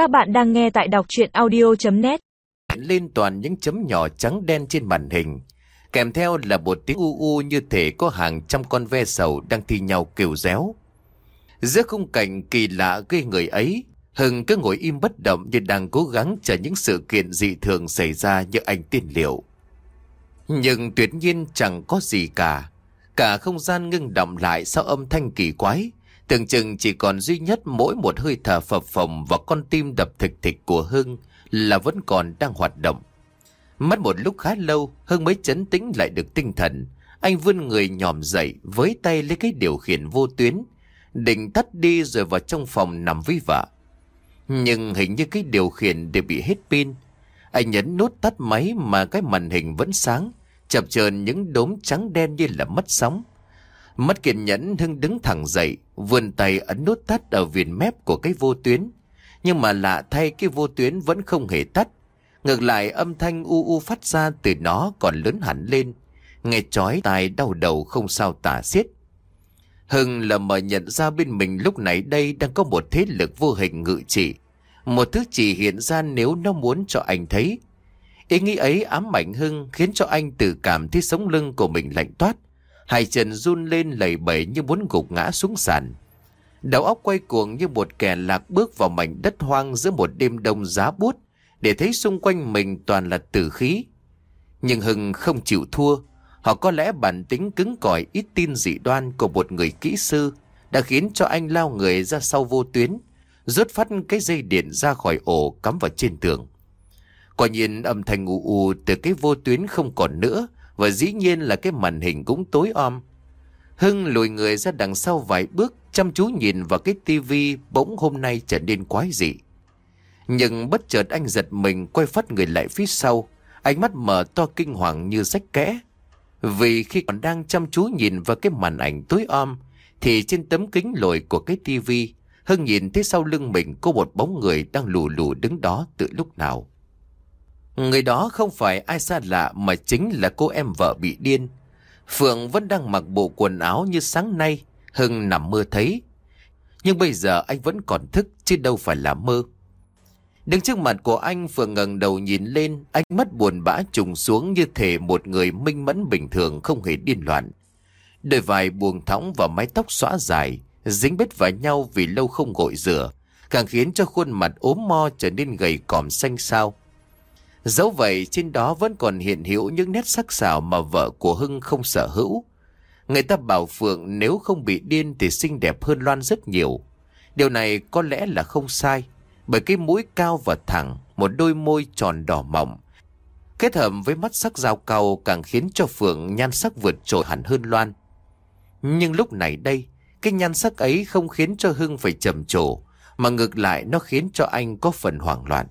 Các bạn đang nghe tại đọc chuyện audio.net Lên toàn những chấm nhỏ trắng đen trên màn hình. Kèm theo là một tiếng u u như thể có hàng trăm con ve sầu đang thi nhau kêu réo. Giữa khung cảnh kỳ lạ gây người ấy, Hưng cứ ngồi im bất động như đang cố gắng chờ những sự kiện dị thường xảy ra như anh tiên liệu. Nhưng tuyệt nhiên chẳng có gì cả. Cả không gian ngưng động lại sau âm thanh kỳ quái. Tưởng chừng chỉ còn duy nhất mỗi một hơi thở phập phồng và con tim đập thịch thịch của Hưng là vẫn còn đang hoạt động. Mất một lúc khá lâu, Hưng mới chấn tĩnh lại được tinh thần. Anh vươn người nhòm dậy với tay lấy cái điều khiển vô tuyến, định tắt đi rồi vào trong phòng nằm với vợ. Nhưng hình như cái điều khiển đều bị hết pin. Anh nhấn nút tắt máy mà cái màn hình vẫn sáng, chập chờn những đốm trắng đen như là mất sóng. Mất kiên nhẫn Hưng đứng thẳng dậy, vươn tay ấn nút tắt ở viền mép của cái vô tuyến. Nhưng mà lạ thay cái vô tuyến vẫn không hề tắt. Ngược lại âm thanh u u phát ra từ nó còn lớn hẳn lên. Nghe chói tai đau đầu không sao tả xiết. Hưng lờ mờ nhận ra bên mình lúc này đây đang có một thế lực vô hình ngự trị. Một thứ chỉ hiện ra nếu nó muốn cho anh thấy. Ý nghĩ ấy ám ảnh Hưng khiến cho anh tự cảm thấy sống lưng của mình lạnh toát. Hai chân run lên lầy bẩy như muốn gục ngã xuống sàn. Đầu óc quay cuồng như một kẻ lạc bước vào mảnh đất hoang giữa một đêm đông giá bút để thấy xung quanh mình toàn là tử khí. Nhưng Hưng không chịu thua. Họ có lẽ bản tính cứng cỏi ít tin dị đoan của một người kỹ sư đã khiến cho anh lao người ra sau vô tuyến, rút phát cái dây điện ra khỏi ổ cắm vào trên tường. Quả nhiên âm thanh u u từ cái vô tuyến không còn nữa và dĩ nhiên là cái màn hình cũng tối om. Hưng lùi người ra đằng sau vài bước chăm chú nhìn vào cái tivi bỗng hôm nay trở nên quái dị. Nhưng bất chợt anh giật mình quay phát người lại phía sau, ánh mắt mở to kinh hoàng như rách kẽ. Vì khi còn đang chăm chú nhìn vào cái màn ảnh tối om, thì trên tấm kính lồi của cái tivi, Hưng nhìn thấy sau lưng mình có một bóng người đang lù lù đứng đó từ lúc nào. Người đó không phải ai xa lạ mà chính là cô em vợ bị điên. Phượng vẫn đang mặc bộ quần áo như sáng nay, Hưng nằm mơ thấy. Nhưng bây giờ anh vẫn còn thức chứ đâu phải là mơ. Đứng trước mặt của anh Phượng ngẩng đầu nhìn lên, ánh mắt buồn bã trùng xuống như thể một người minh mẫn bình thường không hề điên loạn. Đôi vai buông thõng và mái tóc xõa dài, dính bết vào nhau vì lâu không gội rửa, càng khiến cho khuôn mặt ốm mo trở nên gầy còm xanh xao. Dẫu vậy trên đó vẫn còn hiện hữu những nét sắc sảo mà vợ của Hưng không sở hữu. Người ta bảo Phượng nếu không bị điên thì xinh đẹp hơn Loan rất nhiều. Điều này có lẽ là không sai, bởi cái mũi cao và thẳng, một đôi môi tròn đỏ mỏng Kết hợp với mắt sắc dao cao càng khiến cho Phượng nhan sắc vượt trội hẳn hơn Loan. Nhưng lúc này đây, cái nhan sắc ấy không khiến cho Hưng phải trầm trồ, mà ngược lại nó khiến cho anh có phần hoảng loạn.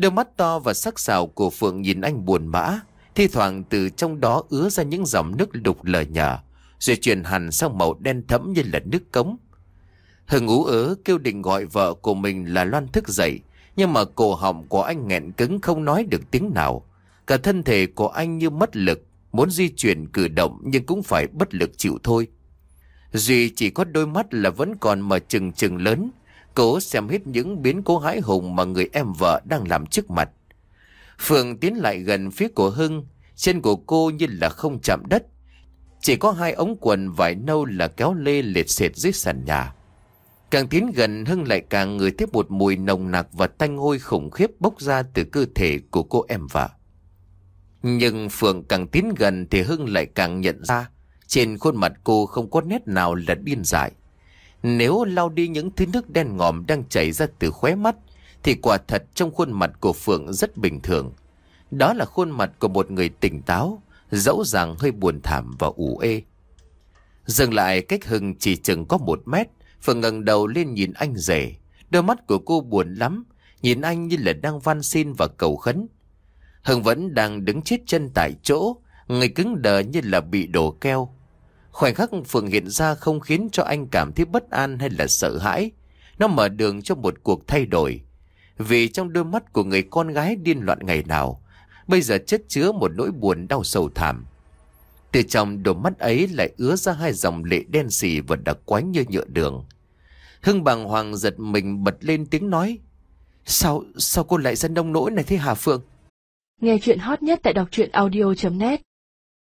Đôi mắt to và sắc sảo của Phượng nhìn anh buồn bã, thi thoảng từ trong đó ứa ra những dòng nước đục lờ nhờ, rồi chuyển hẳn sang màu đen thẫm như là nước cống. Hưng ú ớ kêu định gọi vợ của mình là Loan thức dậy, nhưng mà cổ họng của anh nghẹn cứng không nói được tiếng nào. Cả thân thể của anh như mất lực, muốn di chuyển cử động nhưng cũng phải bất lực chịu thôi. Duy chỉ có đôi mắt là vẫn còn mở trừng trừng lớn, Cố xem hết những biến cố hãi hùng mà người em vợ đang làm trước mặt. Phượng tiến lại gần phía của Hưng, chân của cô như là không chạm đất. Chỉ có hai ống quần vải nâu là kéo lê liệt sệt dưới sàn nhà. Càng tiến gần Hưng lại càng ngửi thấy một mùi nồng nặc và tanh hôi khủng khiếp bốc ra từ cơ thể của cô em vợ. Nhưng Phượng càng tiến gần thì Hưng lại càng nhận ra trên khuôn mặt cô không có nét nào là điên dại. Nếu lau đi những thứ nước đen ngòm đang chảy ra từ khóe mắt, thì quả thật trong khuôn mặt của Phượng rất bình thường. Đó là khuôn mặt của một người tỉnh táo, dẫu rằng hơi buồn thảm và ủ ê. Dừng lại cách Hưng chỉ chừng có một mét, Phượng ngẩng đầu lên nhìn anh rể. Đôi mắt của cô buồn lắm, nhìn anh như là đang van xin và cầu khấn. Hưng vẫn đang đứng chết chân tại chỗ, người cứng đờ như là bị đổ keo. Khoảnh khắc Phượng hiện ra không khiến cho anh cảm thấy bất an hay là sợ hãi. Nó mở đường cho một cuộc thay đổi. Vì trong đôi mắt của người con gái điên loạn ngày nào, bây giờ chất chứa một nỗi buồn đau sầu thảm. Từ trong đôi mắt ấy lại ứa ra hai dòng lệ đen xì và đặc quánh như nhựa đường. Hưng bàng hoàng giật mình bật lên tiếng nói. Sao, sao cô lại ra nông nỗi này thế Hà Phượng? Nghe chuyện hot nhất tại đọc truyện audio.net